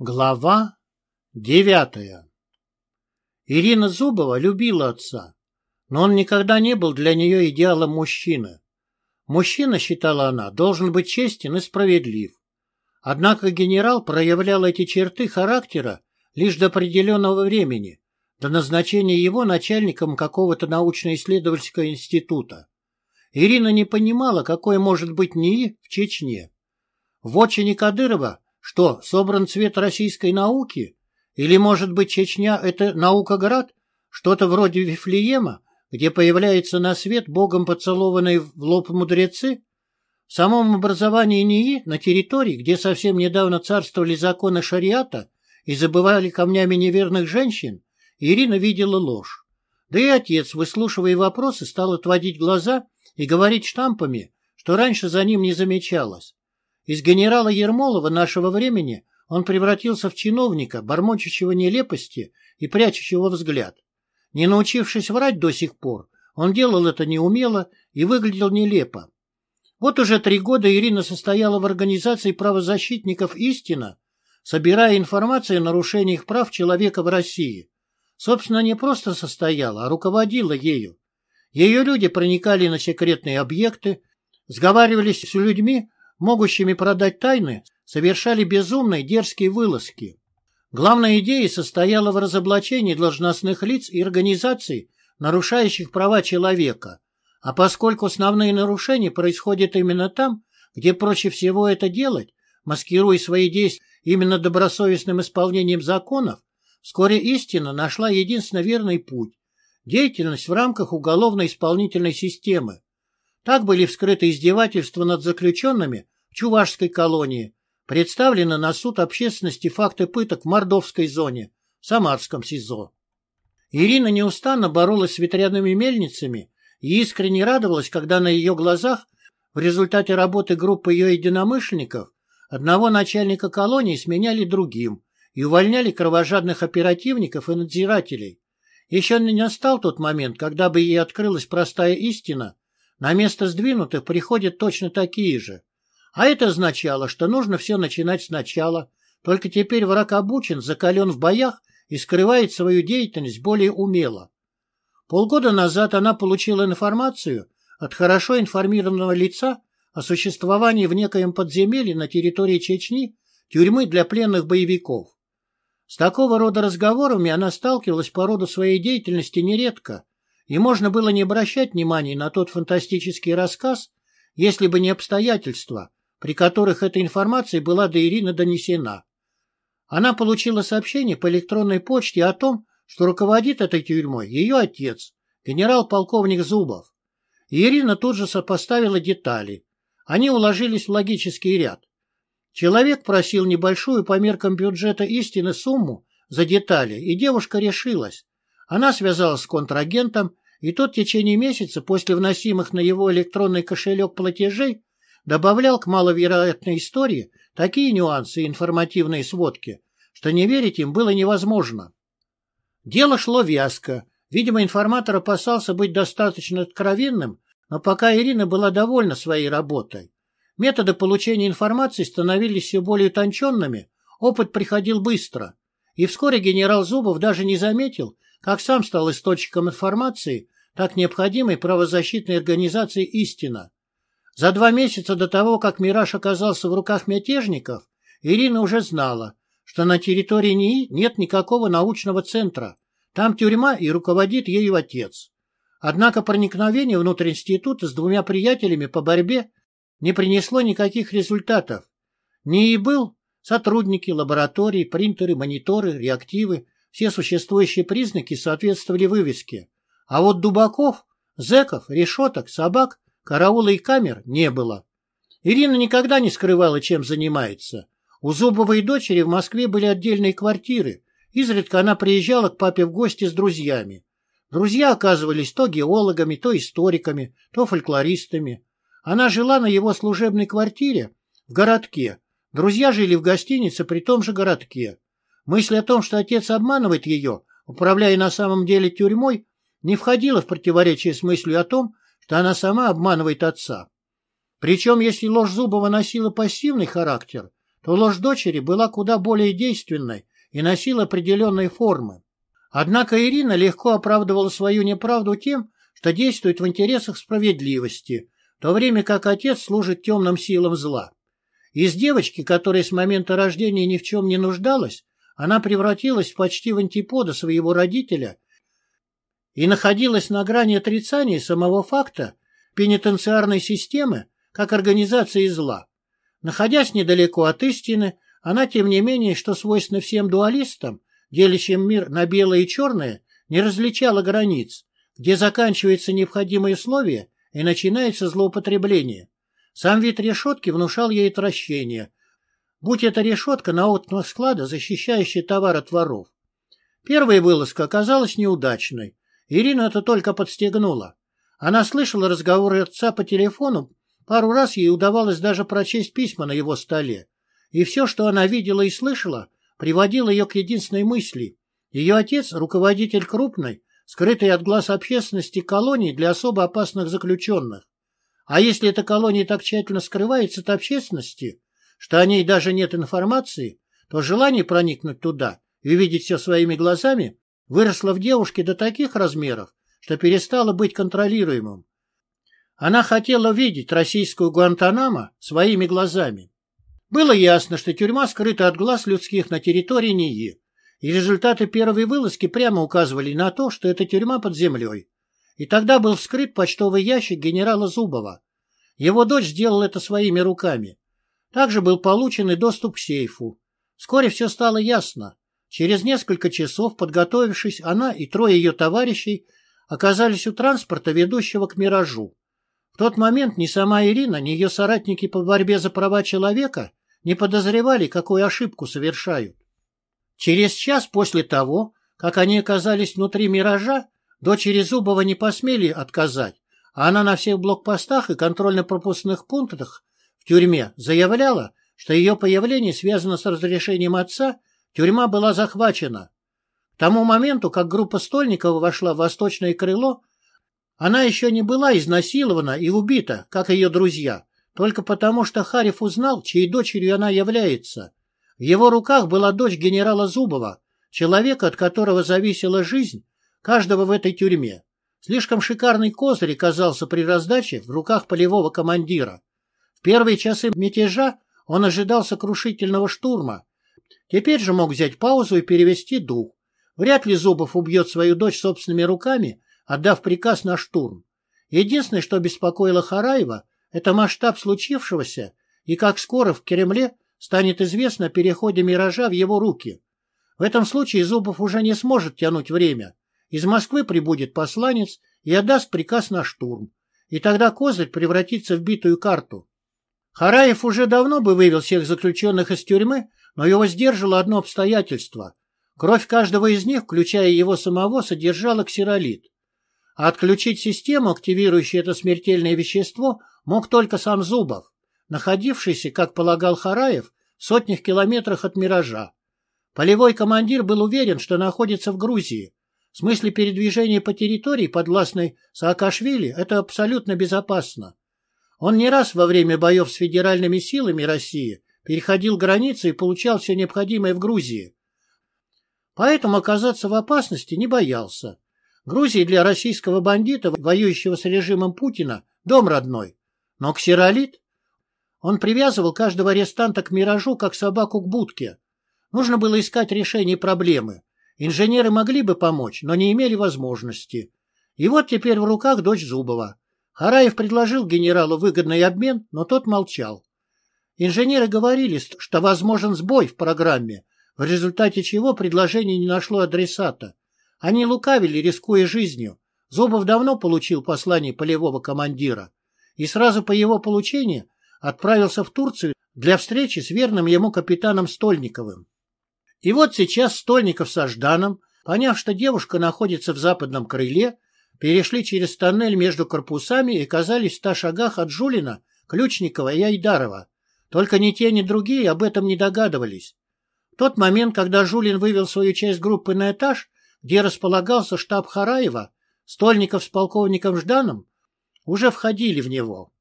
Глава девятая Ирина Зубова любила отца, но он никогда не был для нее идеалом мужчины. Мужчина, считала она, должен быть честен и справедлив. Однако генерал проявлял эти черты характера лишь до определенного времени, до назначения его начальником какого-то научно-исследовательского института. Ирина не понимала, какой может быть НИИ в Чечне. В отчине Кадырова что, собран цвет российской науки? Или, может быть, Чечня — это наукоград? Что-то вроде Вифлеема, где появляется на свет богом поцелованные в лоб мудрецы? В самом образовании НИИ, на территории, где совсем недавно царствовали законы шариата и забывали камнями неверных женщин, Ирина видела ложь. Да и отец, выслушивая вопросы, стал отводить глаза и говорить штампами, что раньше за ним не замечалось. Из генерала Ермолова нашего времени он превратился в чиновника, бормочущего нелепости и прячущего взгляд. Не научившись врать до сих пор, он делал это неумело и выглядел нелепо. Вот уже три года Ирина состояла в организации правозащитников «Истина», собирая информацию о нарушениях прав человека в России. Собственно, не просто состояла, а руководила ею. Ее люди проникали на секретные объекты, сговаривались с людьми, могущими продать тайны, совершали безумные дерзкие вылазки. Главная идея состояла в разоблачении должностных лиц и организаций, нарушающих права человека. А поскольку основные нарушения происходят именно там, где проще всего это делать, маскируя свои действия именно добросовестным исполнением законов, вскоре истина нашла единственно верный путь – деятельность в рамках уголовно-исполнительной системы. Так были вскрыты издевательства над заключенными в Чувашской колонии, представлены на суд общественности факты пыток в Мордовской зоне, в Самарском СИЗО. Ирина неустанно боролась с ветряными мельницами и искренне радовалась, когда на ее глазах в результате работы группы ее единомышленников одного начальника колонии сменяли другим и увольняли кровожадных оперативников и надзирателей. Еще не настал тот момент, когда бы ей открылась простая истина, на место сдвинутых приходят точно такие же. А это означало, что нужно все начинать сначала, только теперь враг обучен, закален в боях и скрывает свою деятельность более умело. Полгода назад она получила информацию от хорошо информированного лица о существовании в некоем подземелье на территории Чечни тюрьмы для пленных боевиков. С такого рода разговорами она сталкивалась по роду своей деятельности нередко, и можно было не обращать внимания на тот фантастический рассказ, если бы не обстоятельства, при которых эта информация была до Ирины донесена. Она получила сообщение по электронной почте о том, что руководит этой тюрьмой ее отец, генерал-полковник Зубов. И Ирина тут же сопоставила детали. Они уложились в логический ряд. Человек просил небольшую по меркам бюджета истины сумму за детали, и девушка решилась. Она связалась с контрагентом, и тот в течение месяца после вносимых на его электронный кошелек платежей добавлял к маловероятной истории такие нюансы и информативные сводки, что не верить им было невозможно. Дело шло вязко. Видимо, информатор опасался быть достаточно откровенным, но пока Ирина была довольна своей работой. Методы получения информации становились все более утонченными, опыт приходил быстро. И вскоре генерал Зубов даже не заметил, как сам стал источником информации, так необходимой правозащитной организации «Истина». За два месяца до того, как «Мираж» оказался в руках мятежников, Ирина уже знала, что на территории НИИ нет никакого научного центра. Там тюрьма и руководит ею отец. Однако проникновение внутрь института с двумя приятелями по борьбе не принесло никаких результатов. НИИ был сотрудники, лаборатории, принтеры, мониторы, реактивы, все существующие признаки соответствовали вывеске. А вот дубаков, зэков, решеток, собак, караула и камер не было. Ирина никогда не скрывала, чем занимается. У Зубовой дочери в Москве были отдельные квартиры. Изредка она приезжала к папе в гости с друзьями. Друзья оказывались то геологами, то историками, то фольклористами. Она жила на его служебной квартире в городке. Друзья жили в гостинице при том же городке. Мысль о том, что отец обманывает ее, управляя на самом деле тюрьмой, не входила в противоречие с мыслью о том, что она сама обманывает отца. Причем, если ложь Зубова носила пассивный характер, то ложь дочери была куда более действенной и носила определенные формы. Однако Ирина легко оправдывала свою неправду тем, что действует в интересах справедливости, в то время как отец служит темным силам зла. Из девочки, которая с момента рождения ни в чем не нуждалась, она превратилась почти в антипода своего родителя и находилась на грани отрицания самого факта пенитенциарной системы как организации зла. Находясь недалеко от истины, она, тем не менее, что свойственно всем дуалистам, делящим мир на белое и черное, не различала границ, где заканчивается необходимые условия и начинается злоупотребление. Сам вид решетки внушал ей отвращение. Будь это решетка на окнах склада, защищающая товар от воров. Первая вылазка оказалась неудачной. Ирина это только подстегнула. Она слышала разговоры отца по телефону, пару раз ей удавалось даже прочесть письма на его столе. И все, что она видела и слышала, приводило ее к единственной мысли. Ее отец – руководитель крупной, скрытой от глаз общественности колонии для особо опасных заключенных. А если эта колония так тщательно скрывается от общественности, что о ней даже нет информации, то желание проникнуть туда и увидеть все своими глазами выросло в девушке до таких размеров, что перестало быть контролируемым. Она хотела видеть российскую Гуантанамо своими глазами. Было ясно, что тюрьма скрыта от глаз людских на территории НИИ, и результаты первой вылазки прямо указывали на то, что это тюрьма под землей. И тогда был вскрыт почтовый ящик генерала Зубова. Его дочь сделала это своими руками. Также был получен и доступ к сейфу. Вскоре все стало ясно. Через несколько часов, подготовившись, она и трое ее товарищей оказались у транспорта, ведущего к «Миражу». В тот момент ни сама Ирина, ни ее соратники по борьбе за права человека не подозревали, какую ошибку совершают. Через час после того, как они оказались внутри «Миража», дочери Зубова не посмели отказать, а она на всех блокпостах и контрольно-пропускных пунктах в тюрьме заявляла, что ее появление связано с разрешением отца, тюрьма была захвачена. К тому моменту, как группа Стольникова вошла в восточное крыло, она еще не была изнасилована и убита, как ее друзья, только потому, что Харев узнал, чьей дочерью она является. В его руках была дочь генерала Зубова, человека, от которого зависела жизнь каждого в этой тюрьме. Слишком шикарный козырь казался при раздаче в руках полевого командира. Первые часы мятежа он ожидал сокрушительного штурма. Теперь же мог взять паузу и перевести дух. Вряд ли Зубов убьет свою дочь собственными руками, отдав приказ на штурм. Единственное, что беспокоило Хараева, это масштаб случившегося и как скоро в Кремле станет известно о переходе «Миража» в его руки. В этом случае Зубов уже не сможет тянуть время. Из Москвы прибудет посланец и отдаст приказ на штурм. И тогда Козырь превратится в битую карту. Хараев уже давно бы вывел всех заключенных из тюрьмы, но его сдержало одно обстоятельство. Кровь каждого из них, включая его самого, содержала ксеролит. А отключить систему, активирующую это смертельное вещество, мог только сам Зубов, находившийся, как полагал Хараев, в сотнях километрах от «Миража». Полевой командир был уверен, что находится в Грузии. В смысле передвижения по территории, подвластной Саакашвили, это абсолютно безопасно. Он не раз во время боев с федеральными силами России переходил границы и получал все необходимое в Грузии. Поэтому оказаться в опасности не боялся. Грузия для российского бандита, воюющего с режимом Путина, дом родной. Но ксеролит? Он привязывал каждого арестанта к миражу, как собаку к будке. Нужно было искать решение проблемы. Инженеры могли бы помочь, но не имели возможности. И вот теперь в руках дочь Зубова. Хараев предложил генералу выгодный обмен, но тот молчал. Инженеры говорили, что возможен сбой в программе, в результате чего предложение не нашло адресата. Они лукавили, рискуя жизнью. Зубов давно получил послание полевого командира и сразу по его получении отправился в Турцию для встречи с верным ему капитаном Стольниковым. И вот сейчас Стольников со Жданом, поняв, что девушка находится в западном крыле, перешли через тоннель между корпусами и оказались в ста шагах от Жулина, Ключникова и Айдарова. Только ни те, ни другие об этом не догадывались. В тот момент, когда Жулин вывел свою часть группы на этаж, где располагался штаб Хараева, Стольников с полковником Жданом уже входили в него.